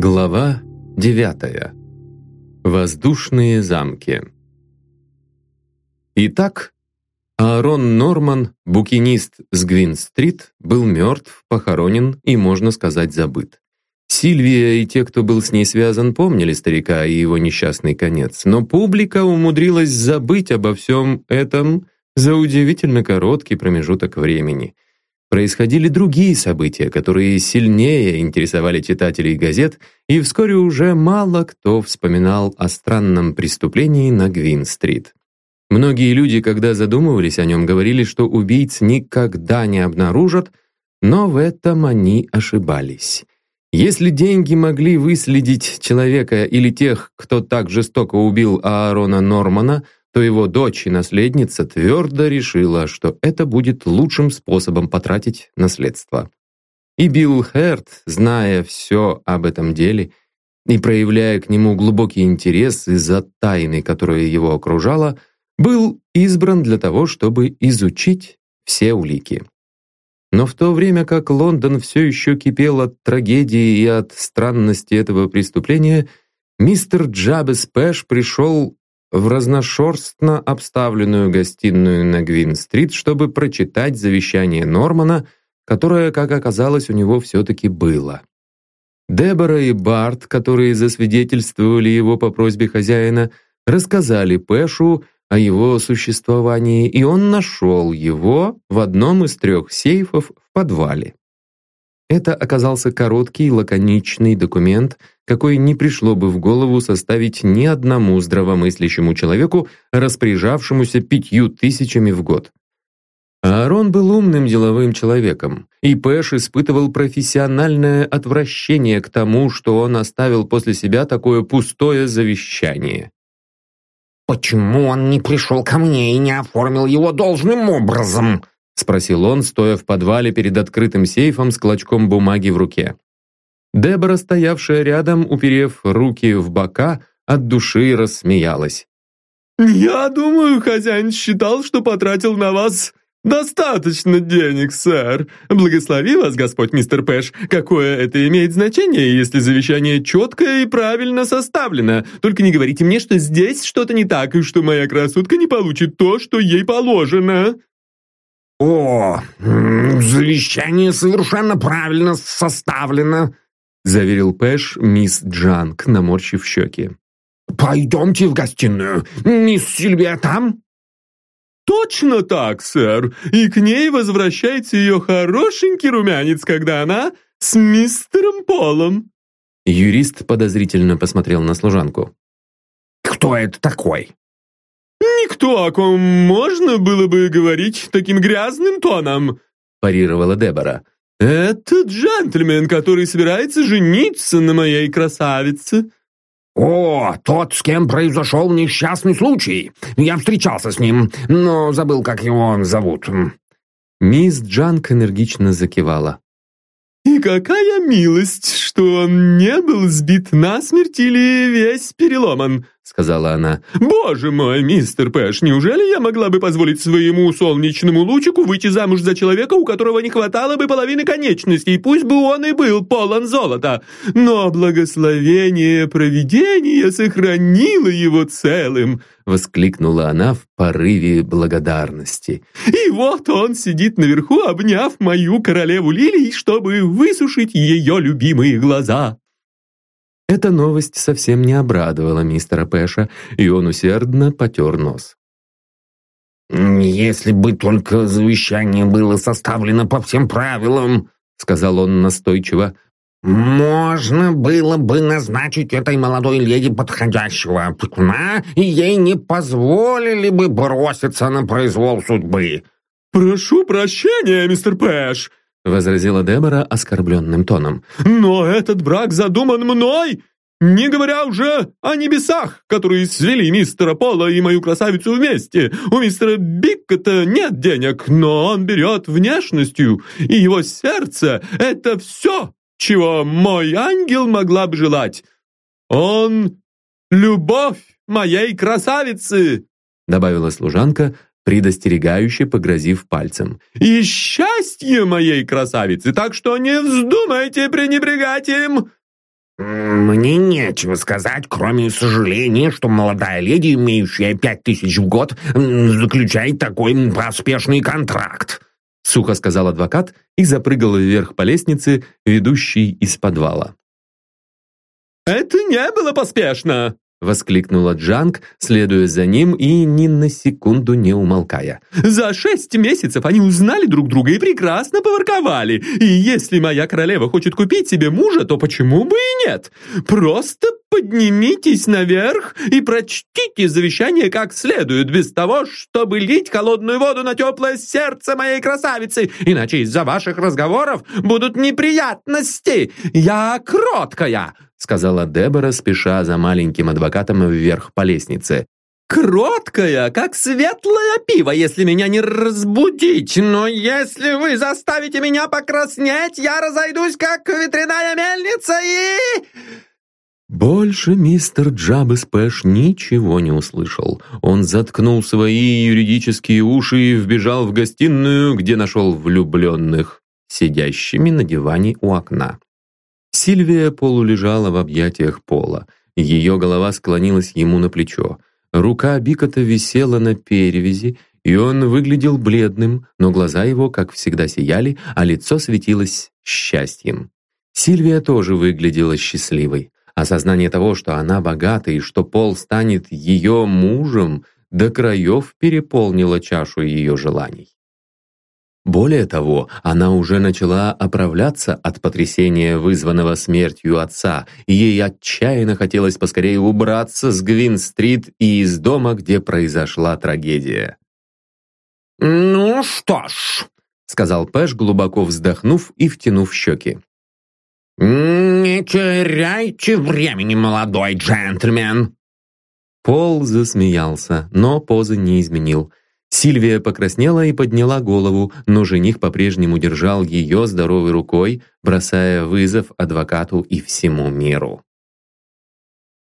Глава 9. Воздушные замки. Итак, Аарон Норман, букинист с Гвин-стрит, был мертв, похоронен и, можно сказать, забыт. Сильвия и те, кто был с ней связан, помнили старика и его несчастный конец, но публика умудрилась забыть обо всем этом за удивительно короткий промежуток времени – происходили другие события, которые сильнее интересовали читателей газет, и вскоре уже мало кто вспоминал о странном преступлении на Гвин-стрит. Многие люди, когда задумывались о нем, говорили, что убийц никогда не обнаружат, но в этом они ошибались. Если деньги могли выследить человека или тех, кто так жестоко убил Аарона Нормана – то его дочь и наследница твердо решила, что это будет лучшим способом потратить наследство. И Билл Херт, зная все об этом деле и проявляя к нему глубокий интерес из-за тайны, которая его окружала, был избран для того, чтобы изучить все улики. Но в то время как Лондон все еще кипел от трагедии и от странности этого преступления, мистер Джабес Пэш пришел в разношерстно обставленную гостиную на Гвин-стрит, чтобы прочитать завещание Нормана, которое, как оказалось, у него все-таки было. Дебора и Барт, которые засвидетельствовали его по просьбе хозяина, рассказали Пэшу о его существовании, и он нашел его в одном из трех сейфов в подвале. Это оказался короткий, лаконичный документ, какой не пришло бы в голову составить ни одному здравомыслящему человеку, распоряжавшемуся пятью тысячами в год. Аарон был умным деловым человеком, и Пэш испытывал профессиональное отвращение к тому, что он оставил после себя такое пустое завещание. «Почему он не пришел ко мне и не оформил его должным образом?» — спросил он, стоя в подвале перед открытым сейфом с клочком бумаги в руке. Дебора, стоявшая рядом, уперев руки в бока, от души рассмеялась. «Я думаю, хозяин считал, что потратил на вас достаточно денег, сэр. Благослови вас, Господь, мистер Пэш. Какое это имеет значение, если завещание четкое и правильно составлено? Только не говорите мне, что здесь что-то не так, и что моя красотка не получит то, что ей положено». «О, завещание совершенно правильно составлено», заверил Пэш мисс Джанг, наморщив щеки. «Пойдемте в гостиную. Мисс Сильвия там?» «Точно так, сэр. И к ней возвращается ее хорошенький румянец, когда она с мистером Полом». Юрист подозрительно посмотрел на служанку. «Кто это такой?» «Никто, о ком можно было бы говорить таким грязным тоном», парировала Дебора. «Это джентльмен, который собирается жениться на моей красавице». «О, тот, с кем произошел несчастный случай. Я встречался с ним, но забыл, как его зовут». Мисс Джанк энергично закивала. «И какая милость, что он не был сбит насмерть или весь переломан», сказала она. «Боже мой, мистер Пэш, неужели я могла бы позволить своему солнечному лучику выйти замуж за человека, у которого не хватало бы половины конечностей, пусть бы он и был полон золота? Но благословение провидения сохранило его целым!» воскликнула она в порыве благодарности. «И вот он сидит наверху, обняв мою королеву лилий, чтобы высушить ее любимые глаза». Эта новость совсем не обрадовала мистера Пэша, и он усердно потер нос. «Если бы только завещание было составлено по всем правилам», сказал он настойчиво, «можно было бы назначить этой молодой леди подходящего опекуна, и ей не позволили бы броситься на произвол судьбы». «Прошу прощения, мистер Пэш», возразила Дебора оскорбленным тоном. «Но этот брак задуман мной, не говоря уже о небесах, которые свели мистера Пола и мою красавицу вместе. У мистера Биккета нет денег, но он берет внешностью, и его сердце — это все, чего мой ангел могла бы желать. Он — любовь моей красавицы!» добавила служанка, предостерегающе погрозив пальцем. «И счастье моей красавицы, так что не вздумайте пренебрегать им!» «Мне нечего сказать, кроме сожаления, что молодая леди, имеющая пять тысяч в год, заключает такой поспешный контракт», сухо сказал адвокат и запрыгал вверх по лестнице, ведущей из подвала. «Это не было поспешно!» Воскликнула Джанг, следуя за ним и ни на секунду не умолкая. «За шесть месяцев они узнали друг друга и прекрасно поворковали. И если моя королева хочет купить себе мужа, то почему бы и нет? Просто поднимитесь наверх и прочтите завещание как следует, без того, чтобы лить холодную воду на теплое сердце моей красавицы, иначе из-за ваших разговоров будут неприятности. Я кроткая, сказала Дебора, спеша за маленьким адвокатом вверх по лестнице. «Кроткая, как светлое пиво, если меня не разбудить, но если вы заставите меня покраснеть, я разойдусь, как ветряная мельница и...» Больше мистер Джабес Пэш ничего не услышал. Он заткнул свои юридические уши и вбежал в гостиную, где нашел влюбленных, сидящими на диване у окна. Сильвия полулежала в объятиях Пола. Ее голова склонилась ему на плечо. Рука Бикота висела на перевязи, и он выглядел бледным, но глаза его, как всегда, сияли, а лицо светилось счастьем. Сильвия тоже выглядела счастливой. Осознание того, что она богата и что Пол станет ее мужем, до краев переполнило чашу ее желаний. Более того, она уже начала оправляться от потрясения, вызванного смертью отца, и ей отчаянно хотелось поскорее убраться с Гвин-стрит и из дома, где произошла трагедия. «Ну что ж», — сказал Пэш, глубоко вздохнув и втянув щеки. «Не теряйте времени, молодой джентльмен!» Пол засмеялся, но позы не изменил. Сильвия покраснела и подняла голову, но жених по-прежнему держал ее здоровой рукой, бросая вызов адвокату и всему миру.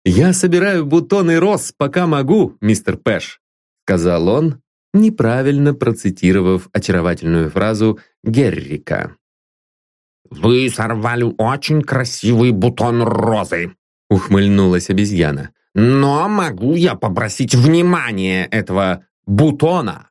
«Я собираю бутоны роз, пока могу, мистер Пэш», сказал он, неправильно процитировав очаровательную фразу Геррика. «Вы сорвали очень красивый бутон розы», ухмыльнулась обезьяна. «Но могу я попросить внимания этого Бутона!»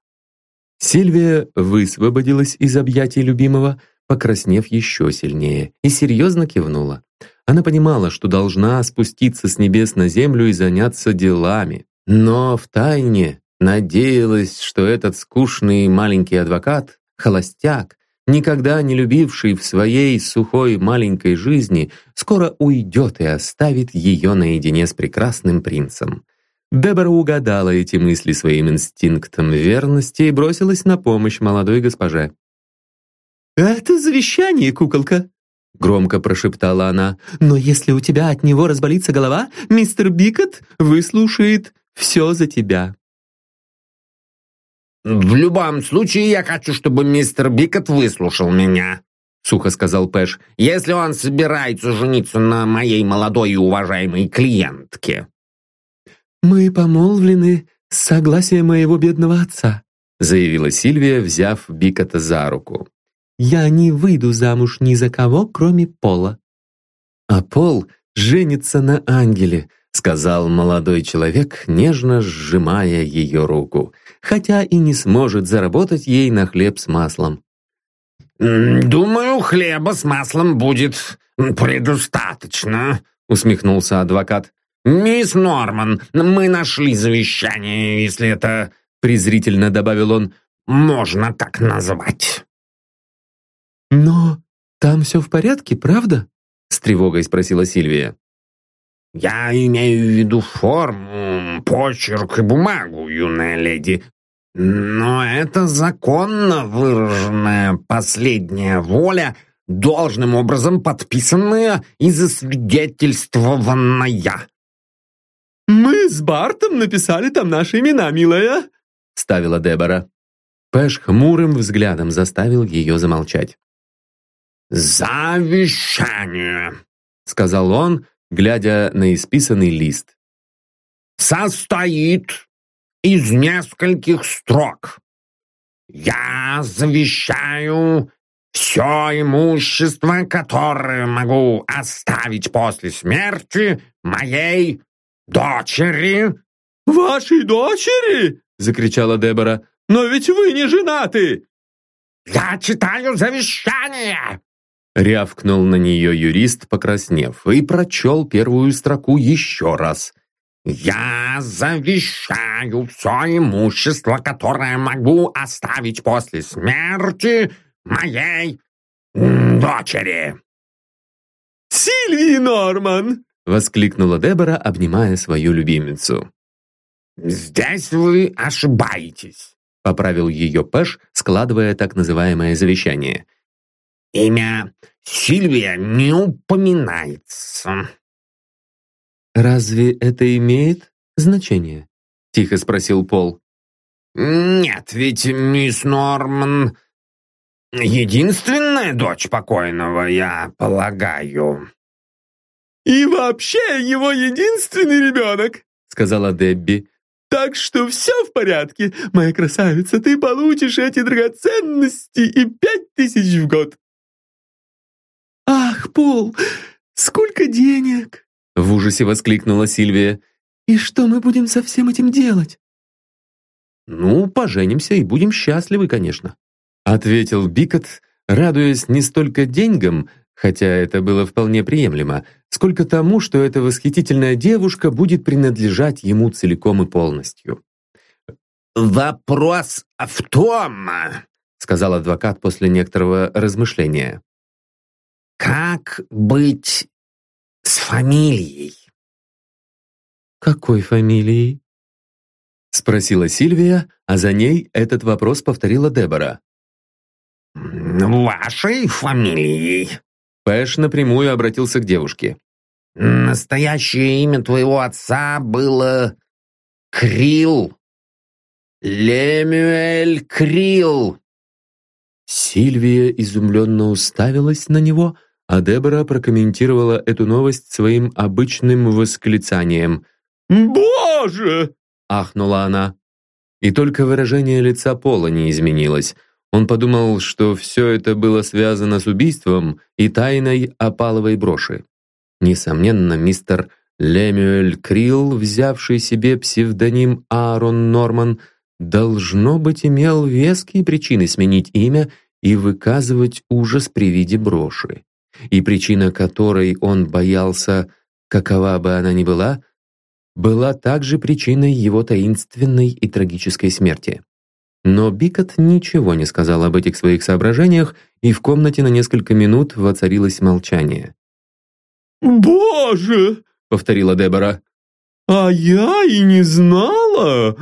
Сильвия высвободилась из объятий любимого, покраснев еще сильнее, и серьезно кивнула. Она понимала, что должна спуститься с небес на землю и заняться делами, но втайне надеялась, что этот скучный маленький адвокат, холостяк, никогда не любивший в своей сухой маленькой жизни, скоро уйдет и оставит ее наедине с прекрасным принцем. Дебора угадала эти мысли своим инстинктом верности и бросилась на помощь молодой госпоже. «Это завещание, куколка!» Громко прошептала она. «Но если у тебя от него разболится голова, мистер Бикот выслушает все за тебя». «В любом случае, я хочу, чтобы мистер Бикот выслушал меня», сухо сказал Пэш, «если он собирается жениться на моей молодой и уважаемой клиентке». «Мы помолвлены с согласия моего бедного отца», заявила Сильвия, взяв Бикота за руку. «Я не выйду замуж ни за кого, кроме Пола». «А Пол женится на ангеле», сказал молодой человек, нежно сжимая ее руку, хотя и не сможет заработать ей на хлеб с маслом. «Думаю, хлеба с маслом будет предостаточно», усмехнулся адвокат. «Мисс Норман, мы нашли завещание, если это...» презрительно добавил он. «Можно так назвать». «Но там все в порядке, правда?» с тревогой спросила Сильвия. «Я имею в виду форму, почерк и бумагу, юная леди. Но это законно выраженная последняя воля, должным образом подписанная и засвидетельствованная. «Мы с Бартом написали там наши имена, милая», — ставила Дебора. Пэш хмурым взглядом заставил ее замолчать. «Завещание», — сказал он, глядя на исписанный лист. «Состоит из нескольких строк. Я завещаю Все имущество, которое могу оставить после смерти моей дочери». «Вашей дочери?» — закричала Дебора. «Но ведь вы не женаты!» «Я читаю завещание!» Рявкнул на нее юрист, покраснев, и прочел первую строку еще раз. «Я завещаю все имущество, которое могу оставить после смерти моей дочери!» «Сильвии Норман!» — воскликнула Дебора, обнимая свою любимицу. «Здесь вы ошибаетесь», — поправил ее Пэш, складывая так называемое завещание. «Имя Сильвия не упоминается». «Разве это имеет значение?» — тихо спросил Пол. «Нет, ведь мисс Норман единственная дочь покойного, я полагаю». «И вообще его единственный ребенок», — сказала Дебби. «Так что все в порядке, моя красавица, ты получишь эти драгоценности и пять тысяч в год». «Ах, Пол, сколько денег!» В ужасе воскликнула Сильвия. «И что мы будем со всем этим делать?» «Ну, поженимся и будем счастливы, конечно», ответил Бикот, радуясь не столько деньгам, хотя это было вполне приемлемо, сколько тому, что эта восхитительная девушка будет принадлежать ему целиком и полностью. «Вопрос в том», — сказал адвокат после некоторого размышления, «как быть с фамилией?» «Какой фамилией?» — спросила Сильвия, а за ней этот вопрос повторила Дебора. «Вашей фамилией?» Пэш напрямую обратился к девушке. «Настоящее имя твоего отца было Крил. Лемюэль Крил». Сильвия изумленно уставилась на него, а Дебора прокомментировала эту новость своим обычным восклицанием. «Боже!» — ахнула она. И только выражение лица Пола не изменилось — он подумал, что все это было связано с убийством и тайной опаловой броши. Несомненно, мистер Лемюэль Крилл, взявший себе псевдоним Аарон Норман, должно быть имел веские причины сменить имя и выказывать ужас при виде броши. И причина которой он боялся, какова бы она ни была, была также причиной его таинственной и трагической смерти. Но Бикот ничего не сказал об этих своих соображениях, и в комнате на несколько минут воцарилось молчание. «Боже!» — повторила Дебора. «А я и не знала!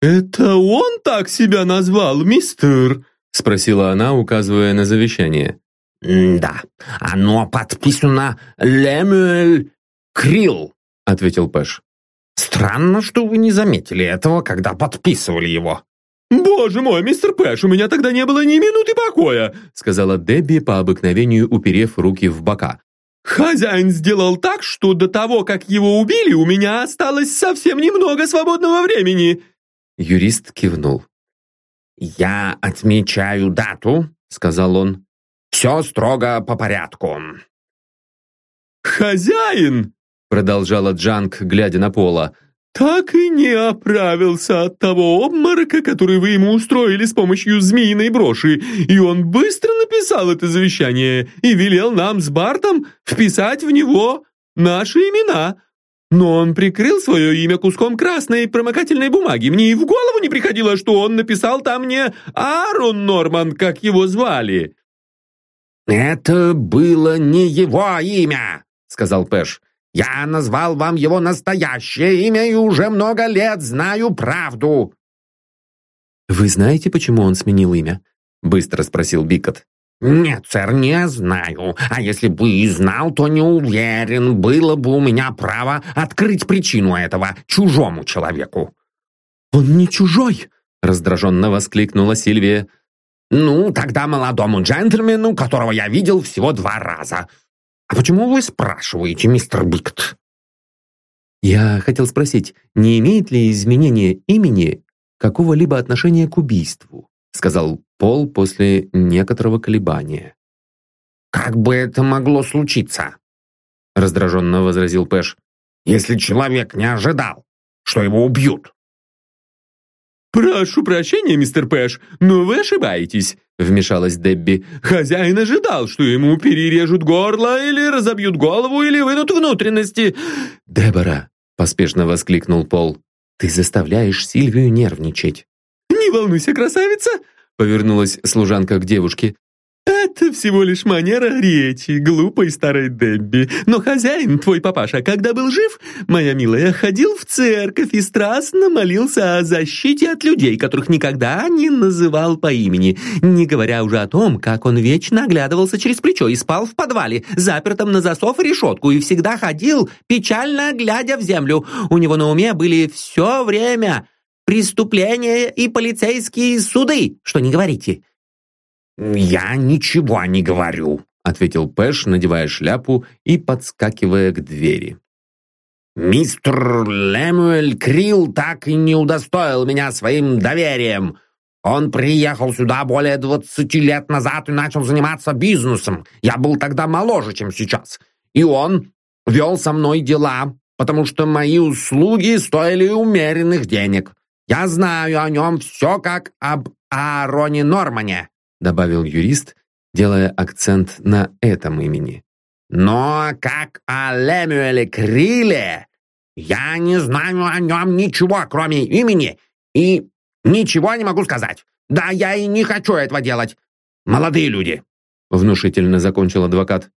Это он так себя назвал, мистер?» — спросила она, указывая на завещание. «Да, оно подписано Лемюэль Крилл», — ответил Пэш. «Странно, что вы не заметили этого, когда подписывали его». «Боже мой, мистер Пэш, у меня тогда не было ни минуты покоя!» сказала Дебби по обыкновению, уперев руки в бока. «Хозяин сделал так, что до того, как его убили, у меня осталось совсем немного свободного времени!» Юрист кивнул. «Я отмечаю дату», — сказал он. «Все строго по порядку». «Хозяин!» — продолжала Джанг, глядя на Пола так и не оправился от того обморока, который вы ему устроили с помощью змеиной броши, и он быстро написал это завещание и велел нам с Бартом вписать в него наши имена. Но он прикрыл свое имя куском красной промокательной бумаги. Мне и в голову не приходило, что он написал там не Аарон Норман, как его звали. «Это было не его имя», — сказал Пэш. Я назвал вам его настоящее имя и уже много лет знаю правду». «Вы знаете, почему он сменил имя?» — быстро спросил Бикот. «Нет, сэр, не знаю. А если бы и знал, то не уверен, было бы у меня право открыть причину этого чужому человеку». «Он не чужой!» — раздраженно воскликнула Сильвия. «Ну, тогда молодому джентльмену, которого я видел всего два раза. «А почему вы спрашиваете, мистер Бикт?» «Я хотел спросить, не имеет ли изменение имени какого-либо отношения к убийству?» сказал Пол после некоторого колебания. «Как бы это могло случиться?» раздраженно возразил Пэш. «Если человек не ожидал, что его убьют». «Прошу прощения, мистер Пэш, но вы ошибаетесь», вмешалась Дебби. «Хозяин ожидал, что ему перережут горло или разобьют голову или вынут внутренности». «Дебора», поспешно воскликнул Пол, «ты заставляешь Сильвию нервничать». «Не волнуйся, красавица!» повернулась служанка к девушке. «Это всего лишь манера речи, глупой старой Дебби. Но хозяин, твой папаша, когда был жив, моя милая, ходил в церковь и страстно молился о защите от людей, которых никогда не называл по имени, не говоря уже о том, как он вечно оглядывался через плечо и спал в подвале, запертом на засов и решетку, и всегда ходил, печально глядя в землю. У него на уме были все время преступления и полицейские суды, что не говорите». «Я ничего не говорю», — ответил Пэш, надевая шляпу и подскакивая к двери. «Мистер Лемуэль Крилл так и не удостоил меня своим доверием. Он приехал сюда более двадцати лет назад и начал заниматься бизнесом. Я был тогда моложе, чем сейчас. И он вел со мной дела, потому что мои услуги стоили умеренных денег. Я знаю о нем все как об Аароне Нормане добавил юрист, делая акцент на этом имени. «Но как о Лемюэле Криле, я не знаю о нем ничего, кроме имени, и ничего не могу сказать. Да, я и не хочу этого делать. Молодые люди!» Внушительно закончил адвокат.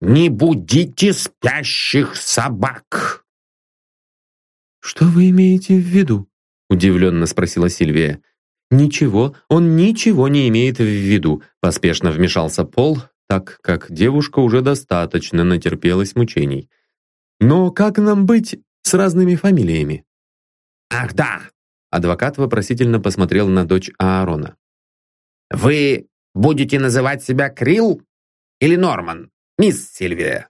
«Не будите спящих собак!» «Что вы имеете в виду?» удивленно спросила Сильвия. «Ничего, он ничего не имеет в виду», поспешно вмешался Пол, так как девушка уже достаточно натерпелась мучений. «Но как нам быть с разными фамилиями?» «Ах, да!» Адвокат вопросительно посмотрел на дочь Аарона. «Вы будете называть себя Крилл или Норман, мисс Сильвия?»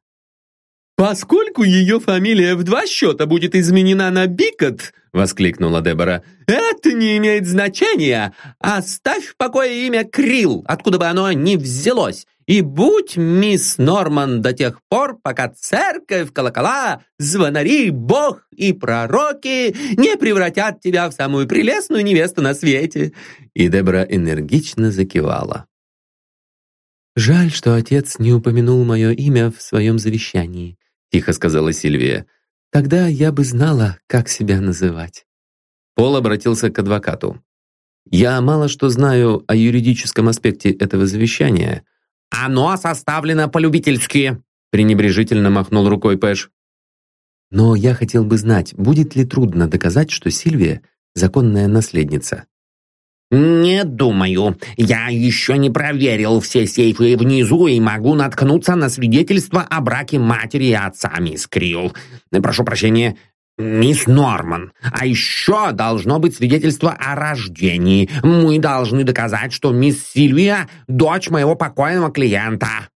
«Поскольку ее фамилия в два счета будет изменена на Бикот», — воскликнула Дебора, «это не имеет значения. Оставь в покое имя Крилл, откуда бы оно ни взялось, и будь мисс Норман до тех пор, пока церковь, колокола, звонари, бог и пророки не превратят тебя в самую прелестную невесту на свете». И Дебора энергично закивала. «Жаль, что отец не упомянул мое имя в своем завещании», тихо сказала Сильвия. «Тогда я бы знала, как себя называть». Пол обратился к адвокату. «Я мало что знаю о юридическом аспекте этого завещания». «Оно составлено по-любительски», пренебрежительно махнул рукой Пэш. «Но я хотел бы знать, будет ли трудно доказать, что Сильвия — законная наследница?» «Не думаю. Я еще не проверил все сейфы внизу и могу наткнуться на свидетельство о браке матери и отца, мисс Крилл. Прошу прощения, мисс Норман. А еще должно быть свидетельство о рождении. Мы должны доказать, что мисс Сильвия — дочь моего покойного клиента».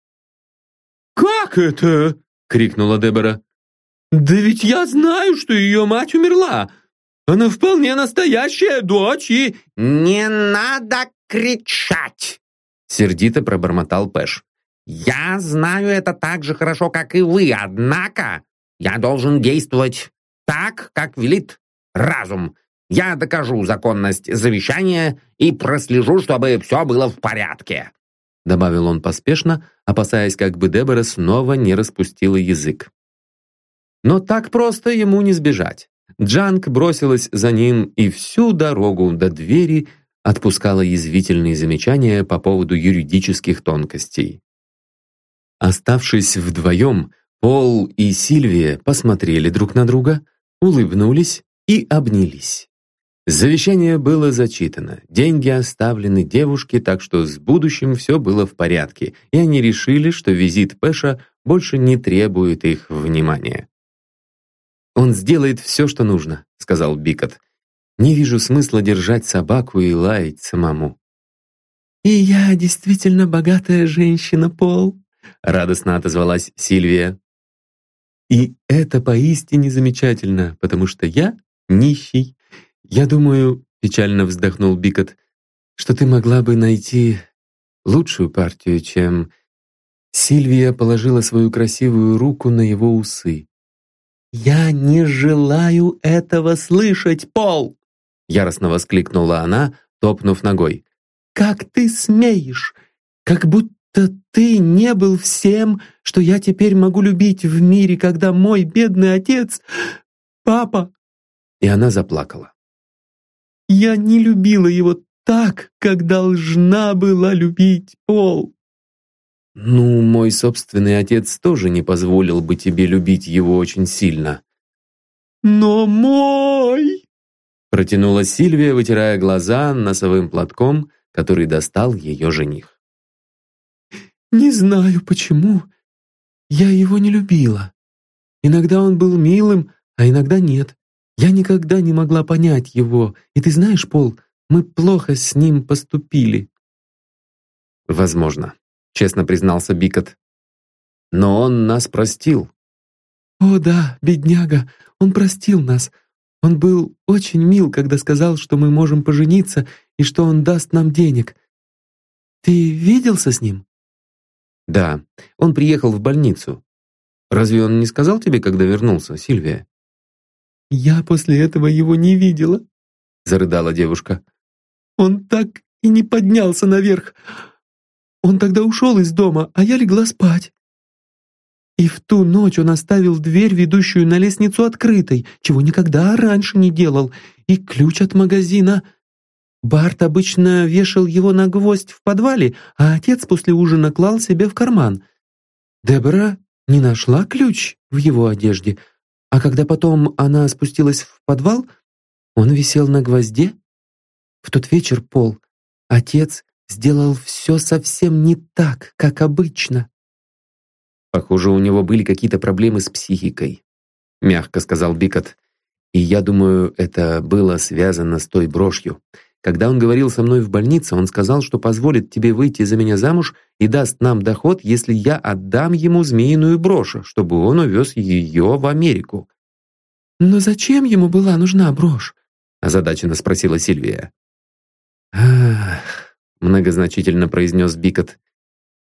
«Как это?» — крикнула Дебора. «Да ведь я знаю, что ее мать умерла. Она вполне настоящая дочь и...» «Не надо кричать!» Сердито пробормотал Пэш. «Я знаю это так же хорошо, как и вы, однако я должен действовать так, как велит разум. Я докажу законность завещания и прослежу, чтобы все было в порядке», добавил он поспешно, опасаясь, как бы Дебора снова не распустила язык. Но так просто ему не сбежать. Джанг бросилась за ним и всю дорогу до двери отпускала язвительные замечания по поводу юридических тонкостей. Оставшись вдвоем, Пол и Сильвия посмотрели друг на друга, улыбнулись и обнялись. Завещание было зачитано, деньги оставлены девушке, так что с будущим все было в порядке, и они решили, что визит Пэша больше не требует их внимания. «Он сделает все, что нужно», — сказал Бикот. «Не вижу смысла держать собаку и лаять самому». «И я действительно богатая женщина, Пол», — радостно отозвалась Сильвия. «И это поистине замечательно, потому что я нищий. Я думаю, — печально вздохнул Бикот, что ты могла бы найти лучшую партию, чем...» Сильвия положила свою красивую руку на его усы. «Я не желаю этого слышать, Пол!» Яростно воскликнула она, топнув ногой. «Как ты смеешь? Как будто ты не был всем, что я теперь могу любить в мире, когда мой бедный отец... Папа...» И она заплакала. «Я не любила его так, как должна была любить Пол». «Ну, мой собственный отец тоже не позволил бы тебе любить его очень сильно». «Но мой...» Протянула Сильвия, вытирая глаза носовым платком, который достал ее жених. «Не знаю, почему. Я его не любила. Иногда он был милым, а иногда нет. Я никогда не могла понять его. И ты знаешь, Пол, мы плохо с ним поступили». «Возможно», — честно признался Бикот. «Но он нас простил». «О да, бедняга, он простил нас. Он был очень мил, когда сказал, что мы можем пожениться и что он даст нам денег. Ты виделся с ним?» Да, он приехал в больницу. Разве он не сказал тебе, когда вернулся, Сильвия? Я после этого его не видела, зарыдала девушка. Он так и не поднялся наверх. Он тогда ушел из дома, а я легла спать. И в ту ночь он оставил дверь, ведущую на лестницу, открытой, чего никогда раньше не делал, и ключ от магазина Барт обычно вешал его на гвоздь в подвале, а отец после ужина клал себе в карман. Дебора не нашла ключ в его одежде, а когда потом она спустилась в подвал, он висел на гвозде. В тот вечер, Пол, отец сделал все совсем не так, как обычно. Похоже, у него были какие-то проблемы с психикой, мягко сказал Бикот. И я думаю, это было связано с той брошью. Когда он говорил со мной в больнице, он сказал, что позволит тебе выйти за меня замуж и даст нам доход, если я отдам ему змеиную брошь, чтобы он увез ее в Америку. «Но зачем ему была нужна брошь?» озадаченно спросила Сильвия. «Ах», многозначительно произнес Бикот,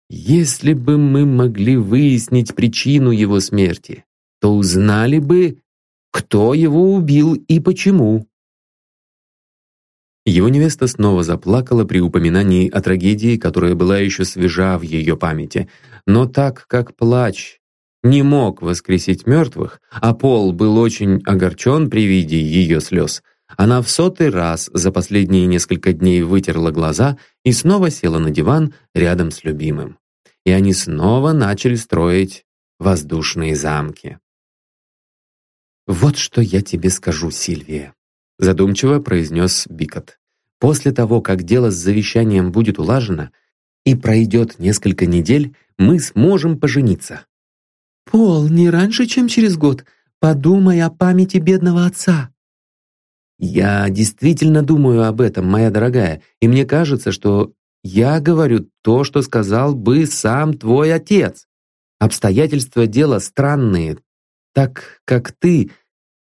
«если бы мы могли выяснить причину его смерти, то узнали бы, кто его убил и почему». Его невеста снова заплакала при упоминании о трагедии, которая была еще свежа в ее памяти. Но так как плач не мог воскресить мертвых, а Пол был очень огорчен при виде ее слез, она в сотый раз за последние несколько дней вытерла глаза и снова села на диван рядом с любимым. И они снова начали строить воздушные замки. «Вот что я тебе скажу, Сильвия», задумчиво произнес Бикот. «После того, как дело с завещанием будет улажено и пройдет несколько недель, мы сможем пожениться». «Пол, не раньше, чем через год. Подумай о памяти бедного отца». «Я действительно думаю об этом, моя дорогая, и мне кажется, что я говорю то, что сказал бы сам твой отец. Обстоятельства дела странные, так как ты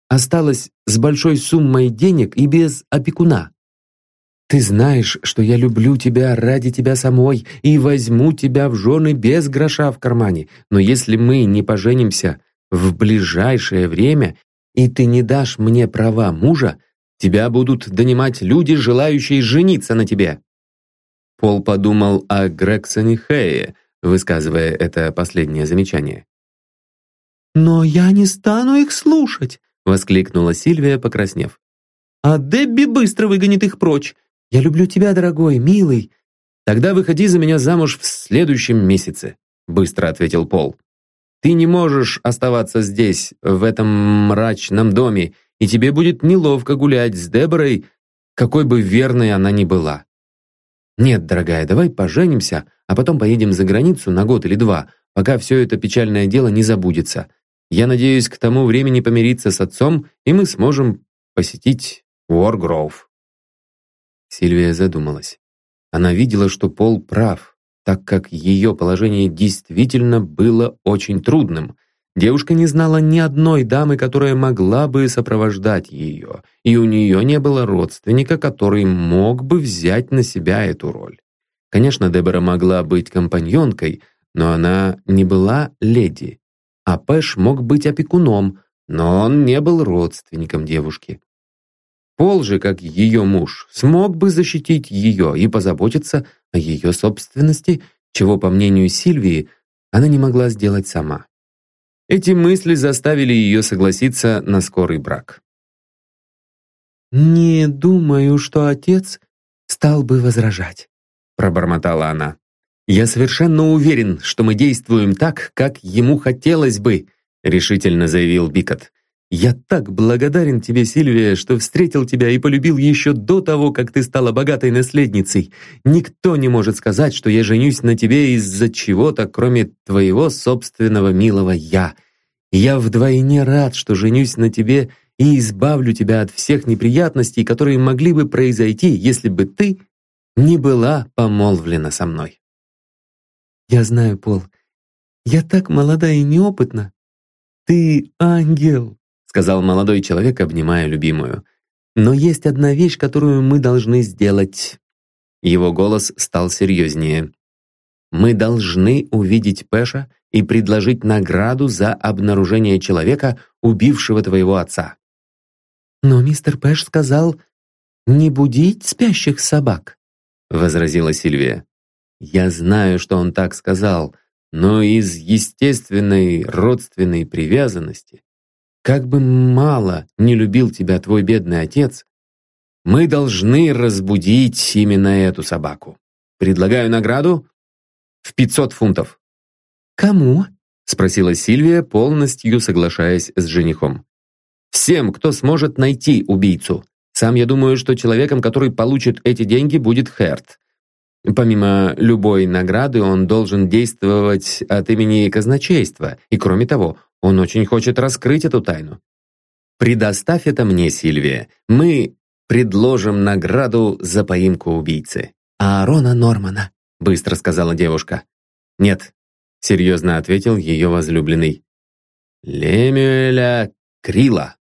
осталась с большой суммой денег и без опекуна. Ты знаешь, что я люблю тебя ради тебя самой и возьму тебя в жены без гроша в кармане, но если мы не поженимся в ближайшее время, и ты не дашь мне права мужа, тебя будут донимать люди, желающие жениться на тебе». Пол подумал о Грексоне Хэе, высказывая это последнее замечание. «Но я не стану их слушать», воскликнула Сильвия, покраснев. «А Дебби быстро выгонит их прочь. Я люблю тебя, дорогой, милый». «Тогда выходи за меня замуж в следующем месяце», быстро ответил Пол. «Ты не можешь оставаться здесь, в этом мрачном доме, и тебе будет неловко гулять с Деборой, какой бы верной она ни была. Нет, дорогая, давай поженимся, а потом поедем за границу на год или два, пока все это печальное дело не забудется. Я надеюсь к тому времени помириться с отцом, и мы сможем посетить Уоргроув». Сильвия задумалась. Она видела, что Пол прав, так как ее положение действительно было очень трудным. Девушка не знала ни одной дамы, которая могла бы сопровождать ее, и у нее не было родственника, который мог бы взять на себя эту роль. Конечно, Дебора могла быть компаньонкой, но она не была леди. А Пэш мог быть опекуном, но он не был родственником девушки. Пол же, как ее муж, смог бы защитить ее и позаботиться о ее собственности, чего, по мнению Сильвии, она не могла сделать сама. Эти мысли заставили ее согласиться на скорый брак. «Не думаю, что отец стал бы возражать», пробормотала она. «Я совершенно уверен, что мы действуем так, как ему хотелось бы», решительно заявил Бикот. «Я так благодарен тебе, Сильвия, что встретил тебя и полюбил еще до того, как ты стала богатой наследницей. Никто не может сказать, что я женюсь на тебе из-за чего-то, кроме твоего собственного милого «я». Я вдвойне рад, что женюсь на тебе и избавлю тебя от всех неприятностей, которые могли бы произойти, если бы ты не была помолвлена со мной. Я знаю, Пол, я так молода и неопытна. Ты ангел, сказал молодой человек, обнимая любимую. Но есть одна вещь, которую мы должны сделать. Его голос стал серьезнее. Мы должны увидеть Пэша и предложить награду за обнаружение человека, убившего твоего отца. Но мистер Пэш сказал не будить спящих собак, возразила Сильвия. Я знаю, что он так сказал, но из естественной родственной привязанности, как бы мало не любил тебя твой бедный отец, мы должны разбудить именно эту собаку. Предлагаю награду в 500 фунтов. «Кому?» — спросила Сильвия, полностью соглашаясь с женихом. «Всем, кто сможет найти убийцу. Сам я думаю, что человеком, который получит эти деньги, будет Херт. Помимо любой награды, он должен действовать от имени казначейства, и кроме того, он очень хочет раскрыть эту тайну. Предоставь это мне, Сильвия. Мы предложим награду за поимку убийцы. Аарона Нормана, быстро сказала девушка. Нет, серьезно ответил ее возлюбленный. Лемюэля Крила.